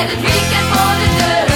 Eller vilken var det nu?